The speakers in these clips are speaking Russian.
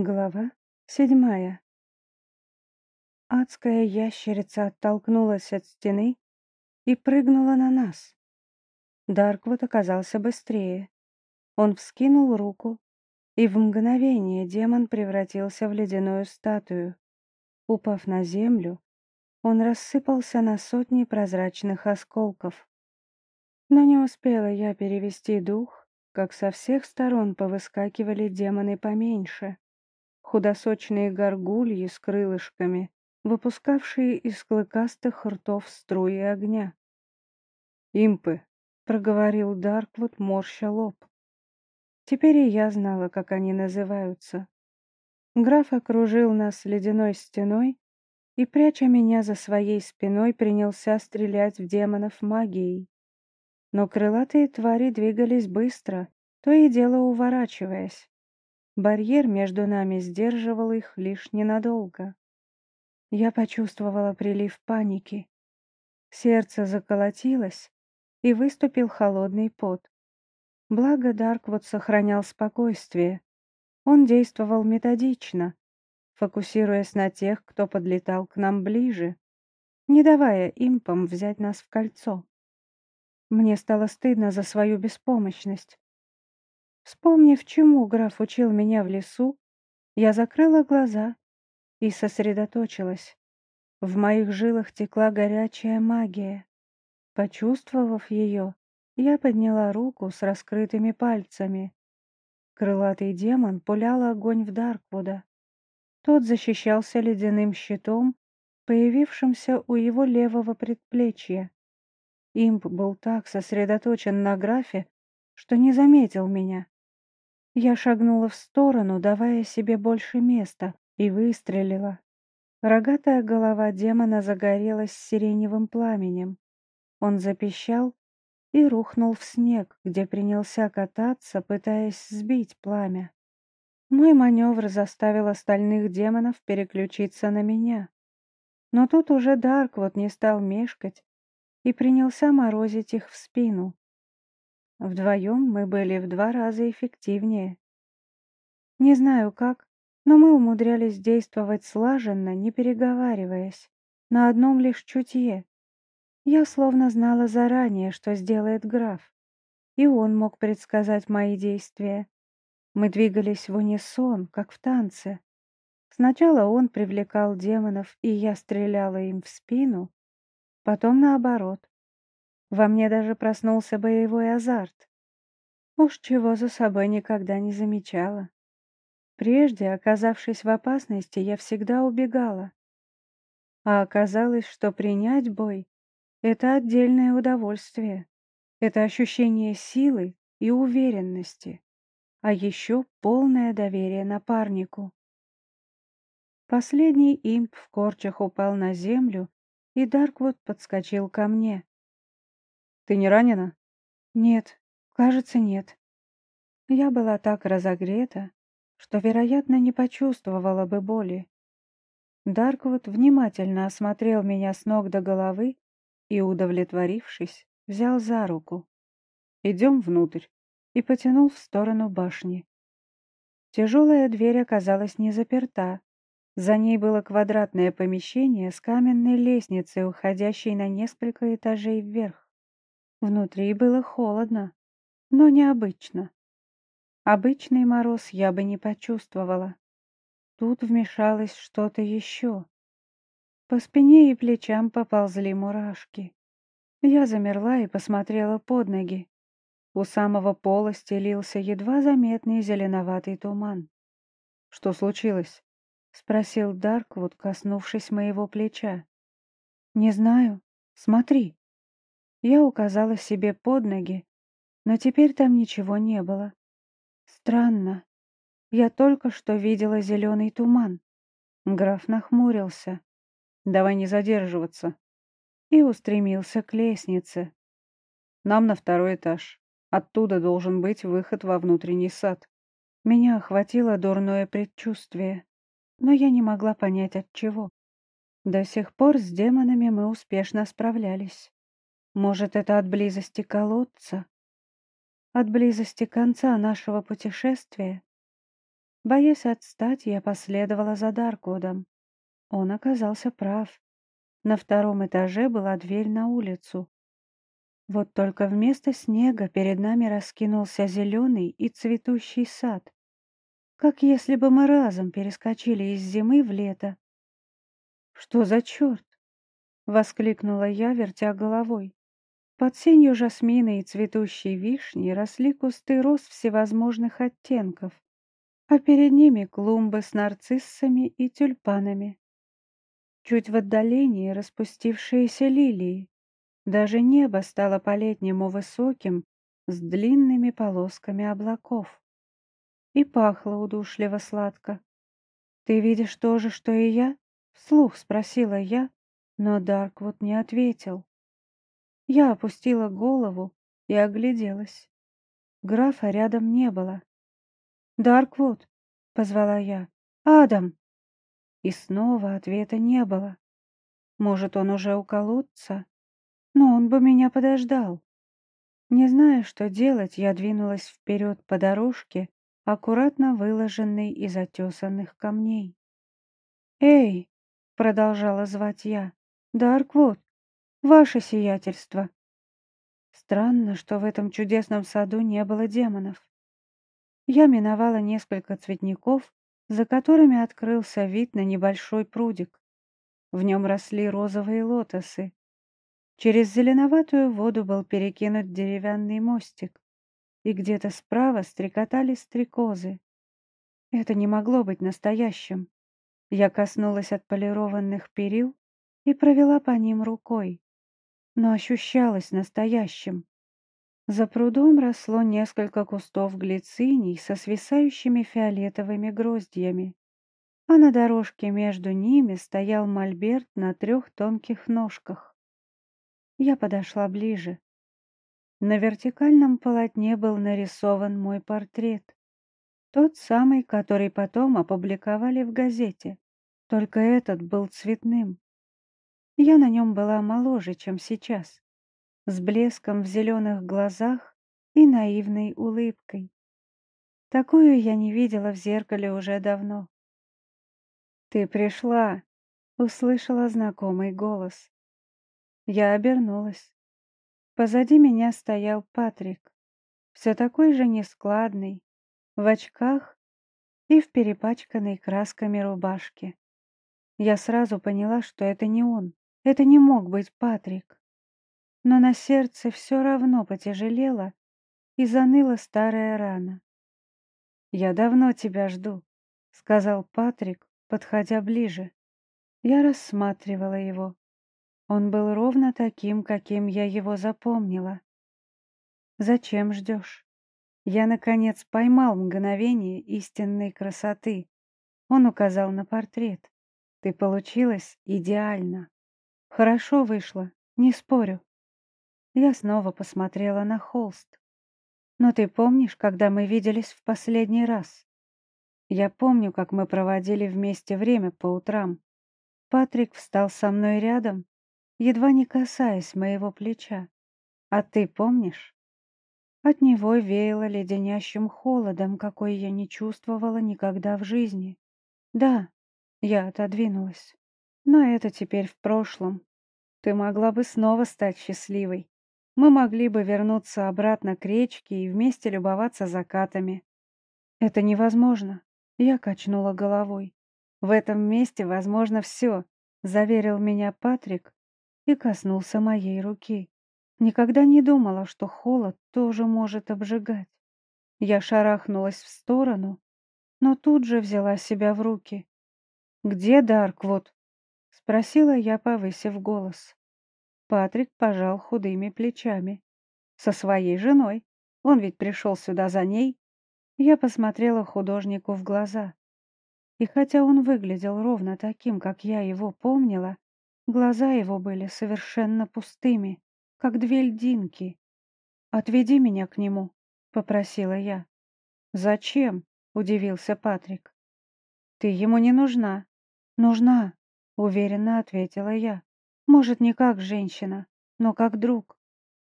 Глава седьмая. Адская ящерица оттолкнулась от стены и прыгнула на нас. Дарквуд оказался быстрее. Он вскинул руку, и в мгновение демон превратился в ледяную статую. Упав на землю, он рассыпался на сотни прозрачных осколков. Но не успела я перевести дух, как со всех сторон повыскакивали демоны поменьше худосочные горгульи с крылышками, выпускавшие из клыкастых ртов струи огня. «Импы», — проговорил Дарквуд, морща лоб. Теперь и я знала, как они называются. Граф окружил нас ледяной стеной и, пряча меня за своей спиной, принялся стрелять в демонов магией. Но крылатые твари двигались быстро, то и дело уворачиваясь. Барьер между нами сдерживал их лишь ненадолго. Я почувствовала прилив паники. Сердце заколотилось, и выступил холодный пот. Благо Дарквуд сохранял спокойствие. Он действовал методично, фокусируясь на тех, кто подлетал к нам ближе, не давая импам взять нас в кольцо. Мне стало стыдно за свою беспомощность. Вспомнив, чему граф учил меня в лесу, я закрыла глаза и сосредоточилась. В моих жилах текла горячая магия. Почувствовав ее, я подняла руку с раскрытыми пальцами. Крылатый демон пулял огонь в Дарквуда. Тот защищался ледяным щитом, появившимся у его левого предплечья. Имп был так сосредоточен на графе, что не заметил меня. Я шагнула в сторону, давая себе больше места, и выстрелила. Рогатая голова демона загорелась сиреневым пламенем. Он запищал и рухнул в снег, где принялся кататься, пытаясь сбить пламя. Мой маневр заставил остальных демонов переключиться на меня. Но тут уже Дарквот не стал мешкать и принялся морозить их в спину. Вдвоем мы были в два раза эффективнее. Не знаю как, но мы умудрялись действовать слаженно, не переговариваясь, на одном лишь чутье. Я словно знала заранее, что сделает граф, и он мог предсказать мои действия. Мы двигались в унисон, как в танце. Сначала он привлекал демонов, и я стреляла им в спину, потом наоборот. Во мне даже проснулся боевой азарт. Уж чего за собой никогда не замечала. Прежде, оказавшись в опасности, я всегда убегала. А оказалось, что принять бой — это отдельное удовольствие. Это ощущение силы и уверенности, а еще полное доверие напарнику. Последний имп в корчах упал на землю, и Дарквуд подскочил ко мне. Ты не ранена? Нет, кажется, нет. Я была так разогрета, что, вероятно, не почувствовала бы боли. Дарквуд внимательно осмотрел меня с ног до головы и, удовлетворившись, взял за руку. «Идем внутрь», и потянул в сторону башни. Тяжелая дверь оказалась не заперта. За ней было квадратное помещение с каменной лестницей, уходящей на несколько этажей вверх. Внутри было холодно, но необычно. Обычный мороз я бы не почувствовала. Тут вмешалось что-то еще. По спине и плечам поползли мурашки. Я замерла и посмотрела под ноги. У самого пола стелился едва заметный зеленоватый туман. «Что случилось?» — спросил Дарквуд, коснувшись моего плеча. «Не знаю. Смотри». Я указала себе под ноги, но теперь там ничего не было. Странно. Я только что видела зеленый туман. Граф нахмурился. «Давай не задерживаться». И устремился к лестнице. «Нам на второй этаж. Оттуда должен быть выход во внутренний сад». Меня охватило дурное предчувствие, но я не могла понять от чего. До сих пор с демонами мы успешно справлялись. Может, это от близости колодца? От близости конца нашего путешествия? Боясь отстать, я последовала за Дарквудом. Он оказался прав. На втором этаже была дверь на улицу. Вот только вместо снега перед нами раскинулся зеленый и цветущий сад. Как если бы мы разом перескочили из зимы в лето. «Что за черт?» — воскликнула я, вертя головой. Под сенью жасмина и цветущей вишни росли кусты роз всевозможных оттенков, а перед ними клумбы с нарциссами и тюльпанами. Чуть в отдалении распустившиеся лилии. Даже небо стало по-летнему высоким, с длинными полосками облаков. И пахло удушливо сладко. «Ты видишь то же, что и я?» — вслух спросила я, но Дарквуд не ответил. Я опустила голову и огляделась. Графа рядом не было. «Дарквуд!» — позвала я. «Адам!» И снова ответа не было. Может, он уже у колодца? Но он бы меня подождал. Не зная, что делать, я двинулась вперед по дорожке, аккуратно выложенной из отесанных камней. «Эй!» — продолжала звать я. «Дарквуд, Ваше сиятельство. Странно, что в этом чудесном саду не было демонов. Я миновала несколько цветников, за которыми открылся вид на небольшой прудик. В нем росли розовые лотосы. Через зеленоватую воду был перекинут деревянный мостик, и где-то справа стрекотали стрекозы. Это не могло быть настоящим. Я коснулась отполированных перил и провела по ним рукой но ощущалось настоящим. За прудом росло несколько кустов глициний со свисающими фиолетовыми гроздьями, а на дорожке между ними стоял мольберт на трех тонких ножках. Я подошла ближе. На вертикальном полотне был нарисован мой портрет. Тот самый, который потом опубликовали в газете. Только этот был цветным. Я на нем была моложе, чем сейчас, с блеском в зеленых глазах и наивной улыбкой. Такую я не видела в зеркале уже давно. «Ты пришла!» — услышала знакомый голос. Я обернулась. Позади меня стоял Патрик, все такой же нескладный, в очках и в перепачканной красками рубашке. Я сразу поняла, что это не он. Это не мог быть Патрик. Но на сердце все равно потяжелело и заныла старая рана. «Я давно тебя жду», — сказал Патрик, подходя ближе. Я рассматривала его. Он был ровно таким, каким я его запомнила. «Зачем ждешь?» Я, наконец, поймал мгновение истинной красоты. Он указал на портрет. Ты получилась идеально. Хорошо вышло, не спорю. Я снова посмотрела на холст. Но ты помнишь, когда мы виделись в последний раз? Я помню, как мы проводили вместе время по утрам. Патрик встал со мной рядом, едва не касаясь моего плеча. А ты помнишь? От него веяло леденящим холодом, какой я не чувствовала никогда в жизни. Да, я отодвинулась. Но это теперь в прошлом. Ты могла бы снова стать счастливой. Мы могли бы вернуться обратно к речке и вместе любоваться закатами. Это невозможно. Я качнула головой. В этом месте возможно все, заверил меня Патрик и коснулся моей руки. Никогда не думала, что холод тоже может обжигать. Я шарахнулась в сторону, но тут же взяла себя в руки. «Где Дарквуд?» Спросила я, повысив голос. Патрик пожал худыми плечами. Со своей женой. Он ведь пришел сюда за ней. Я посмотрела художнику в глаза. И хотя он выглядел ровно таким, как я его помнила, глаза его были совершенно пустыми, как две льдинки. «Отведи меня к нему», — попросила я. «Зачем?» — удивился Патрик. «Ты ему не нужна». «Нужна», Уверенно ответила я. Может, не как женщина, но как друг.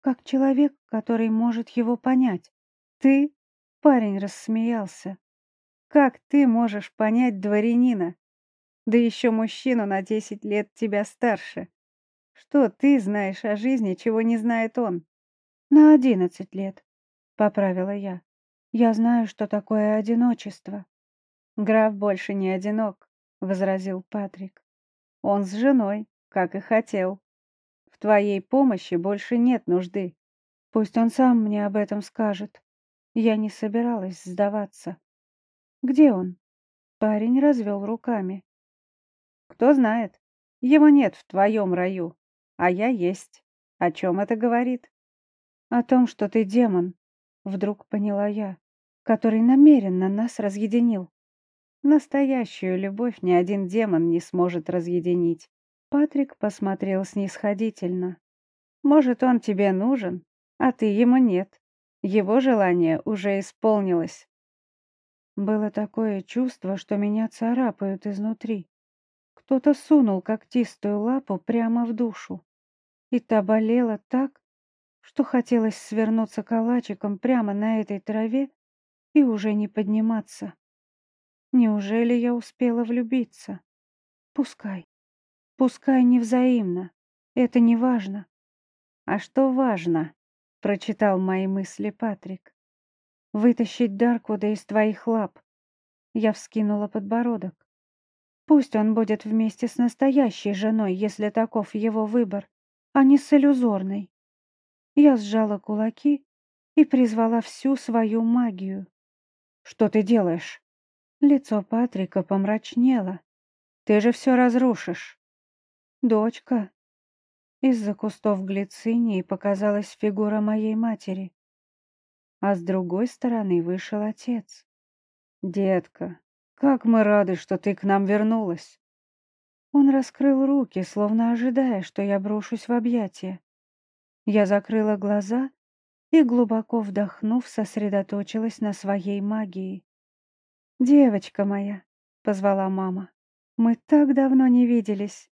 Как человек, который может его понять. Ты? Парень рассмеялся. Как ты можешь понять дворянина? Да еще мужчину на десять лет тебя старше. Что ты знаешь о жизни, чего не знает он? На одиннадцать лет, поправила я. Я знаю, что такое одиночество. Граф больше не одинок, возразил Патрик. Он с женой, как и хотел. В твоей помощи больше нет нужды. Пусть он сам мне об этом скажет. Я не собиралась сдаваться. Где он? Парень развел руками. Кто знает, его нет в твоем раю, а я есть. О чем это говорит? О том, что ты демон, вдруг поняла я, который намеренно нас разъединил. Настоящую любовь ни один демон не сможет разъединить. Патрик посмотрел снисходительно. Может, он тебе нужен, а ты ему нет. Его желание уже исполнилось. Было такое чувство, что меня царапают изнутри. Кто-то сунул когтистую лапу прямо в душу. И та болела так, что хотелось свернуться калачиком прямо на этой траве и уже не подниматься. Неужели я успела влюбиться? Пускай. Пускай невзаимно. Это не важно. А что важно? Прочитал мои мысли Патрик. Вытащить Дарквуда из твоих лап. Я вскинула подбородок. Пусть он будет вместе с настоящей женой, если таков его выбор, а не с иллюзорной. Я сжала кулаки и призвала всю свою магию. «Что ты делаешь?» Лицо Патрика помрачнело. «Ты же все разрушишь!» «Дочка!» Из-за кустов глицинии показалась фигура моей матери. А с другой стороны вышел отец. «Детка, как мы рады, что ты к нам вернулась!» Он раскрыл руки, словно ожидая, что я брошусь в объятия. Я закрыла глаза и, глубоко вдохнув, сосредоточилась на своей магии. «Девочка моя», — позвала мама, — «мы так давно не виделись».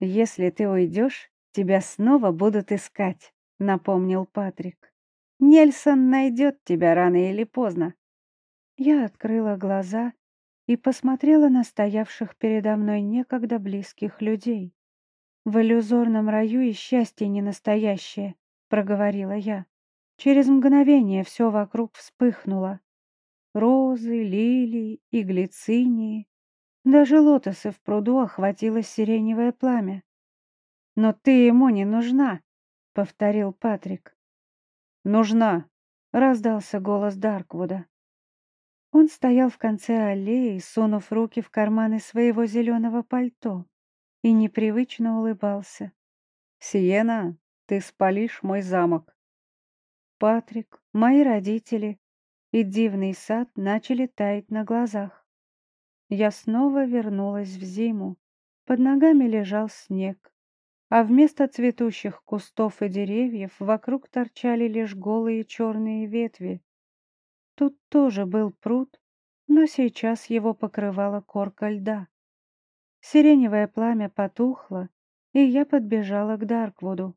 «Если ты уйдешь, тебя снова будут искать», — напомнил Патрик. «Нельсон найдет тебя рано или поздно». Я открыла глаза и посмотрела на стоявших передо мной некогда близких людей. «В иллюзорном раю и счастье не настоящее», — проговорила я. Через мгновение все вокруг вспыхнуло. Розы, лилии и глицинии. Даже лотосы в пруду охватило сиреневое пламя. «Но ты ему не нужна», — повторил Патрик. «Нужна», — раздался голос Дарквуда. Он стоял в конце аллеи, сунув руки в карманы своего зеленого пальто, и непривычно улыбался. «Сиена, ты спалишь мой замок». Патрик, мои родители и дивный сад начали таять на глазах. Я снова вернулась в зиму. Под ногами лежал снег, а вместо цветущих кустов и деревьев вокруг торчали лишь голые черные ветви, Тут тоже был пруд, но сейчас его покрывала корка льда. Сиреневое пламя потухло, и я подбежала к Дарквуду.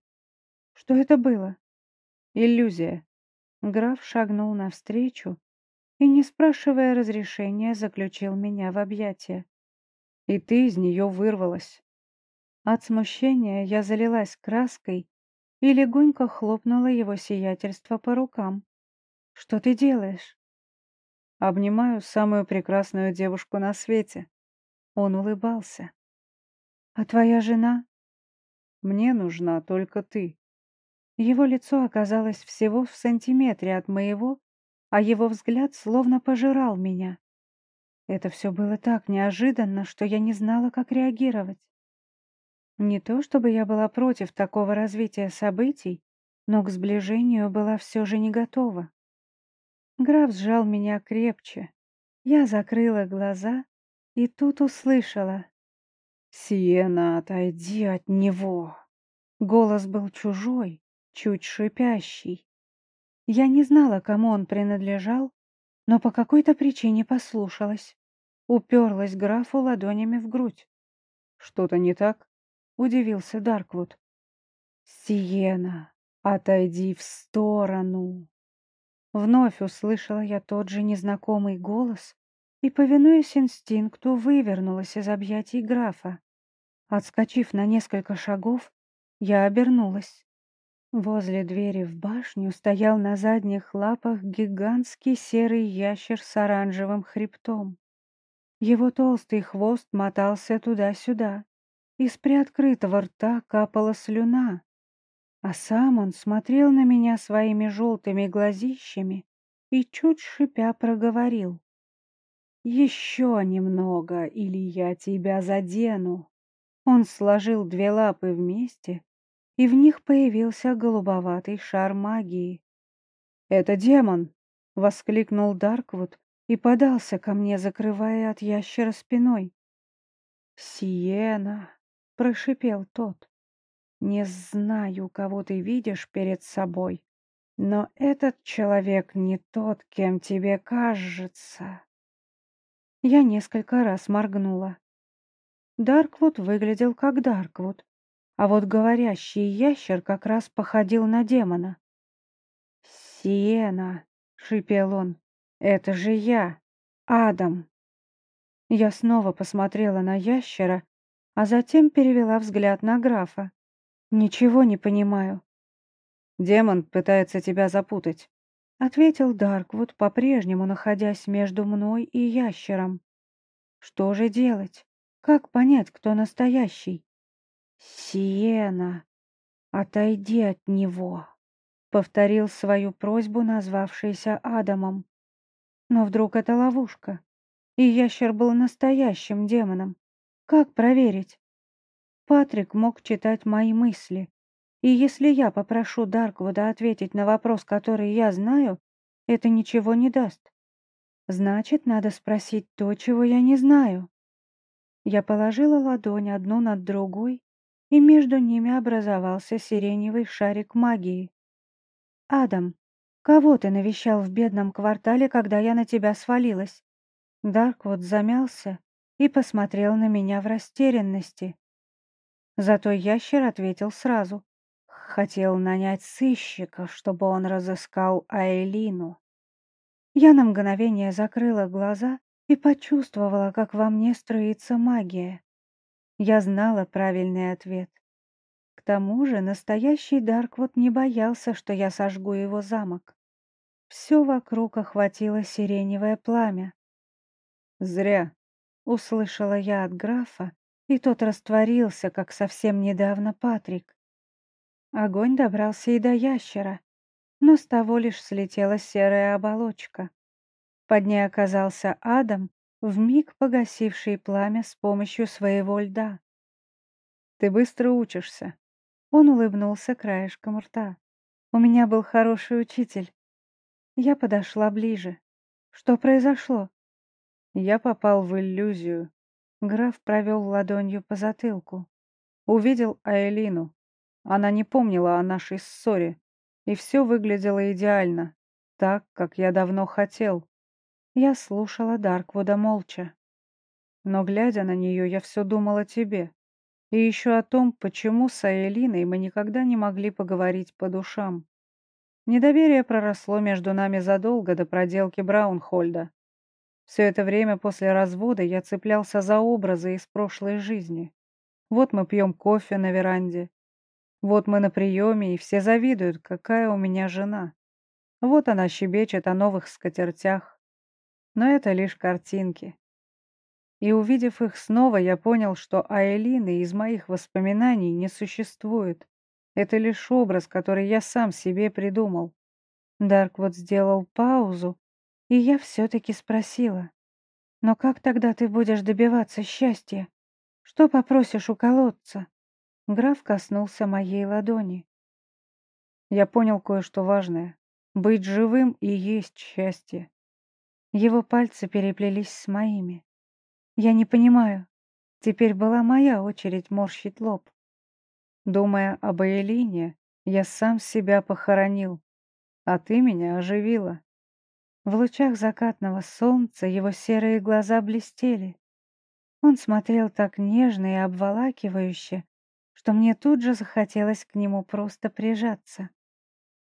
Что это было? Иллюзия. Граф шагнул навстречу и, не спрашивая разрешения, заключил меня в объятия. И ты из нее вырвалась. От смущения я залилась краской и легонько хлопнула его сиятельство по рукам. Что ты делаешь? Обнимаю самую прекрасную девушку на свете. Он улыбался. А твоя жена? Мне нужна только ты. Его лицо оказалось всего в сантиметре от моего, а его взгляд словно пожирал меня. Это все было так неожиданно, что я не знала, как реагировать. Не то чтобы я была против такого развития событий, но к сближению была все же не готова. Граф сжал меня крепче. Я закрыла глаза и тут услышала. «Сиена, отойди от него!» Голос был чужой, чуть шипящий. Я не знала, кому он принадлежал, но по какой-то причине послушалась. Уперлась графу ладонями в грудь. «Что-то не так?» — удивился Дарквуд. «Сиена, отойди в сторону!» Вновь услышала я тот же незнакомый голос и, повинуясь инстинкту, вывернулась из объятий графа. Отскочив на несколько шагов, я обернулась. Возле двери в башню стоял на задних лапах гигантский серый ящер с оранжевым хребтом. Его толстый хвост мотался туда-сюда. Из приоткрытого рта капала слюна, а сам он смотрел на меня своими желтыми глазищами и чуть шипя проговорил. «Еще немного, или я тебя задену». Он сложил две лапы вместе, и в них появился голубоватый шар магии. «Это демон!» — воскликнул Дарквуд и подался ко мне, закрывая от ящера спиной. «Сиена!» — прошипел тот. «Не знаю, кого ты видишь перед собой, но этот человек не тот, кем тебе кажется». Я несколько раз моргнула. Дарквуд выглядел как Дарквуд, а вот говорящий ящер как раз походил на демона. «Сиена!» — шипел он. «Это же я, Адам!» Я снова посмотрела на ящера, а затем перевела взгляд на графа. «Ничего не понимаю». «Демон пытается тебя запутать», — ответил Дарквуд, по-прежнему находясь между мной и ящером. «Что же делать? Как понять, кто настоящий?» «Сиена, отойди от него», — повторил свою просьбу, назвавшийся Адамом. Но вдруг это ловушка, и ящер был настоящим демоном. Как проверить? Патрик мог читать мои мысли, и если я попрошу Дарквуда ответить на вопрос, который я знаю, это ничего не даст. Значит, надо спросить то, чего я не знаю. Я положила ладонь одну над другой и между ними образовался сиреневый шарик магии. «Адам, кого ты навещал в бедном квартале, когда я на тебя свалилась?» Дарквуд замялся и посмотрел на меня в растерянности. Зато ящер ответил сразу. Хотел нанять сыщика, чтобы он разыскал Айлину. Я на мгновение закрыла глаза и почувствовала, как во мне строится магия. Я знала правильный ответ. К тому же настоящий Дарквуд не боялся, что я сожгу его замок. Все вокруг охватило сиреневое пламя. «Зря», — услышала я от графа, и тот растворился, как совсем недавно Патрик. Огонь добрался и до ящера, но с того лишь слетела серая оболочка. Под ней оказался Адам, вмиг погасивший пламя с помощью своего льда. «Ты быстро учишься». Он улыбнулся краешком рта. «У меня был хороший учитель». Я подошла ближе. «Что произошло?» Я попал в иллюзию. Граф провел ладонью по затылку. Увидел Айлину. Она не помнила о нашей ссоре, и все выглядело идеально, так, как я давно хотел. Я слушала Дарквуда молча. Но, глядя на нее, я все думала о тебе. И еще о том, почему с Аэлиной мы никогда не могли поговорить по душам. Недоверие проросло между нами задолго до проделки Браунхольда. Все это время после развода я цеплялся за образы из прошлой жизни. Вот мы пьем кофе на веранде. Вот мы на приеме, и все завидуют, какая у меня жена. Вот она щебечет о новых скатертях. Но это лишь картинки. И увидев их снова, я понял, что Айлины из моих воспоминаний не существует. Это лишь образ, который я сам себе придумал. Дарквуд сделал паузу, и я все-таки спросила. «Но как тогда ты будешь добиваться счастья? Что попросишь у колодца?» Граф коснулся моей ладони. Я понял кое-что важное. Быть живым и есть счастье. Его пальцы переплелись с моими. Я не понимаю. Теперь была моя очередь морщить лоб. Думая об Эйлине, я сам себя похоронил, а ты меня оживила. В лучах закатного солнца его серые глаза блестели. Он смотрел так нежно и обволакивающе, что мне тут же захотелось к нему просто прижаться.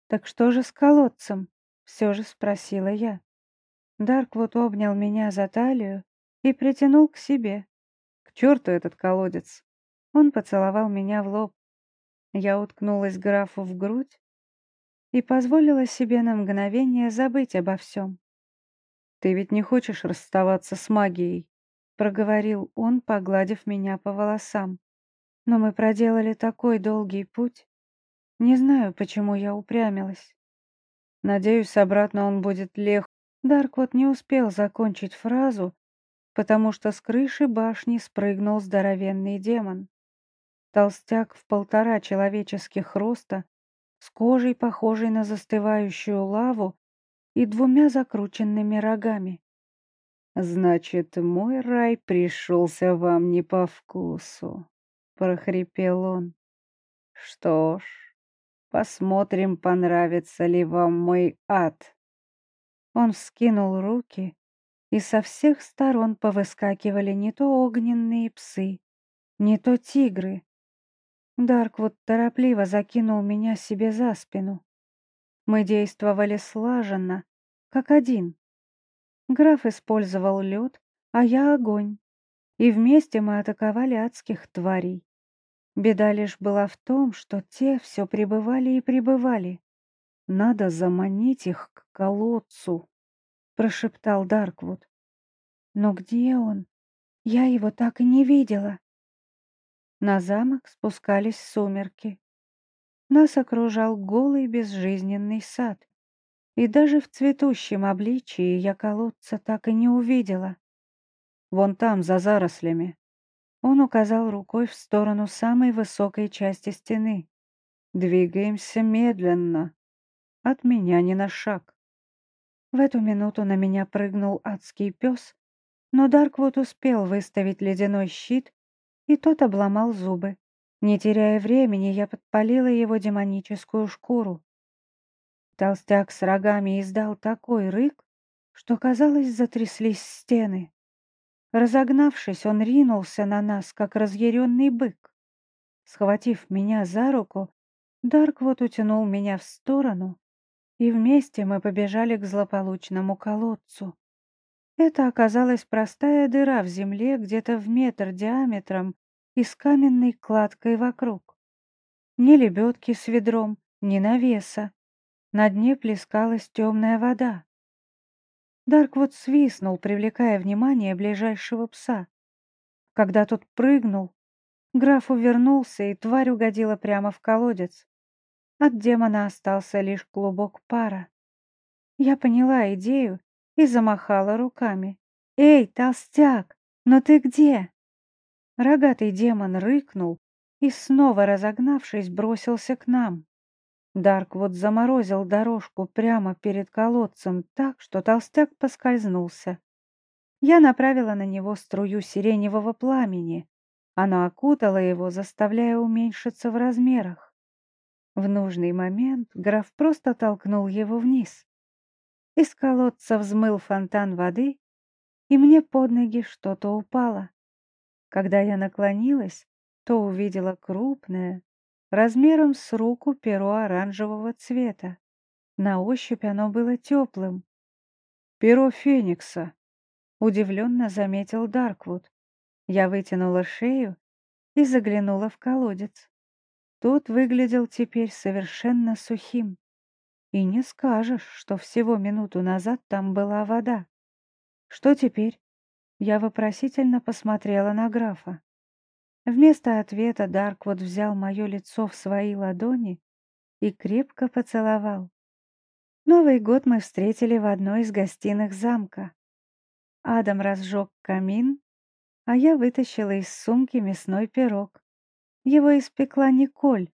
«Так что же с колодцем?» — все же спросила я. Дарквуд обнял меня за талию и притянул к себе. К черту этот колодец. Он поцеловал меня в лоб. Я уткнулась графу в грудь и позволила себе на мгновение забыть обо всем. «Ты ведь не хочешь расставаться с магией?» — проговорил он, погладив меня по волосам. «Но мы проделали такой долгий путь. Не знаю, почему я упрямилась. Надеюсь, обратно он будет лег. Дарквот не успел закончить фразу, потому что с крыши башни спрыгнул здоровенный демон. Толстяк в полтора человеческих роста, с кожей, похожей на застывающую лаву, и двумя закрученными рогами. «Значит, мой рай пришелся вам не по вкусу», — прохрипел он. «Что ж, посмотрим, понравится ли вам мой ад». Он вскинул руки, и со всех сторон повыскакивали не то огненные псы, не то тигры. Дарквуд торопливо закинул меня себе за спину. Мы действовали слаженно, как один. Граф использовал лед, а я огонь. И вместе мы атаковали адских тварей. Беда лишь была в том, что те все пребывали и пребывали. Надо заманить их к колодцу, прошептал Дарквуд. Но где он? Я его так и не видела. На замок спускались сумерки. Нас окружал голый безжизненный сад. И даже в цветущем обличии я колодца так и не увидела. Вон там, за зарослями. Он указал рукой в сторону самой высокой части стены. Двигаемся медленно. От меня ни на шаг. В эту минуту на меня прыгнул адский пес, но Дарквуд успел выставить ледяной щит, и тот обломал зубы. Не теряя времени, я подпалила его демоническую шкуру. Толстяк с рогами издал такой рык, что, казалось, затряслись стены. Разогнавшись, он ринулся на нас, как разъяренный бык. Схватив меня за руку, Дарквуд утянул меня в сторону, и вместе мы побежали к злополучному колодцу. Это оказалась простая дыра в земле где-то в метр диаметром и с каменной кладкой вокруг. Ни лебедки с ведром, ни навеса. На дне плескалась темная вода. Дарквуд свистнул, привлекая внимание ближайшего пса. Когда тот прыгнул, граф увернулся, и тварь угодила прямо в колодец. От демона остался лишь клубок пара. Я поняла идею и замахала руками. «Эй, толстяк, ну ты где?» Рогатый демон рыкнул и, снова разогнавшись, бросился к нам. Дарквуд заморозил дорожку прямо перед колодцем так, что толстяк поскользнулся. Я направила на него струю сиреневого пламени. Она окутала его, заставляя уменьшиться в размерах. В нужный момент граф просто толкнул его вниз. Из колодца взмыл фонтан воды, и мне под ноги что-то упало. Когда я наклонилась, то увидела крупное, размером с руку перо оранжевого цвета. На ощупь оно было теплым. «Перо Феникса», — удивленно заметил Дарквуд. Я вытянула шею и заглянула в колодец. Тот выглядел теперь совершенно сухим. И не скажешь, что всего минуту назад там была вода. Что теперь? Я вопросительно посмотрела на графа. Вместо ответа Дарквуд взял мое лицо в свои ладони и крепко поцеловал. Новый год мы встретили в одной из гостиных замка. Адам разжег камин, а я вытащила из сумки мясной пирог. Его испекла Николь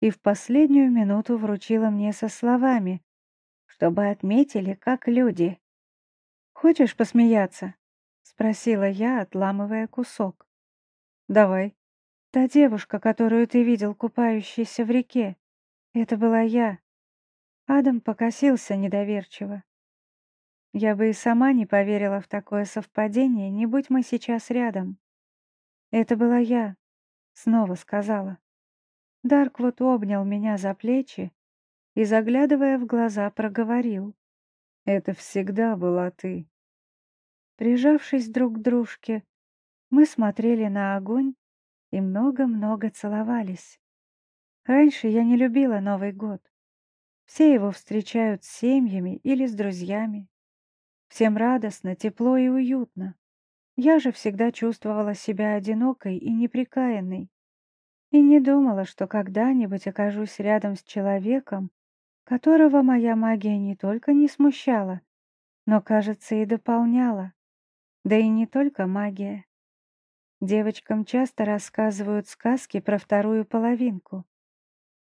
и в последнюю минуту вручила мне со словами, чтобы отметили, как люди. «Хочешь посмеяться?» — спросила я, отламывая кусок. Давай. Та девушка, которую ты видел купающейся в реке. Это была я. Адам покосился недоверчиво. Я бы и сама не поверила в такое совпадение, не будь мы сейчас рядом. Это была я, снова сказала. Дарквуд обнял меня за плечи и, заглядывая в глаза, проговорил. Это всегда была ты. Прижавшись друг к дружке, мы смотрели на огонь и много-много целовались. Раньше я не любила Новый год. Все его встречают с семьями или с друзьями. Всем радостно, тепло и уютно. Я же всегда чувствовала себя одинокой и неприкаянной. И не думала, что когда-нибудь окажусь рядом с человеком, которого моя магия не только не смущала, но, кажется, и дополняла. Да и не только магия. Девочкам часто рассказывают сказки про вторую половинку.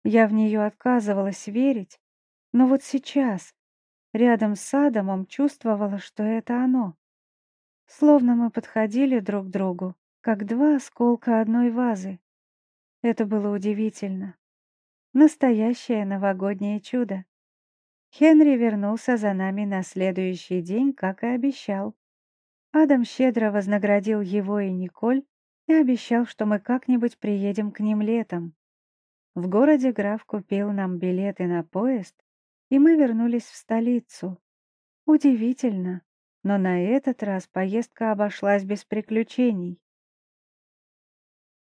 Я в нее отказывалась верить, но вот сейчас, рядом с Адамом, чувствовала, что это оно. Словно мы подходили друг к другу, как два осколка одной вазы. Это было удивительно. Настоящее новогоднее чудо. Хенри вернулся за нами на следующий день, как и обещал. Адам щедро вознаградил его и Николь и обещал, что мы как-нибудь приедем к ним летом. В городе граф купил нам билеты на поезд, и мы вернулись в столицу. Удивительно, но на этот раз поездка обошлась без приключений.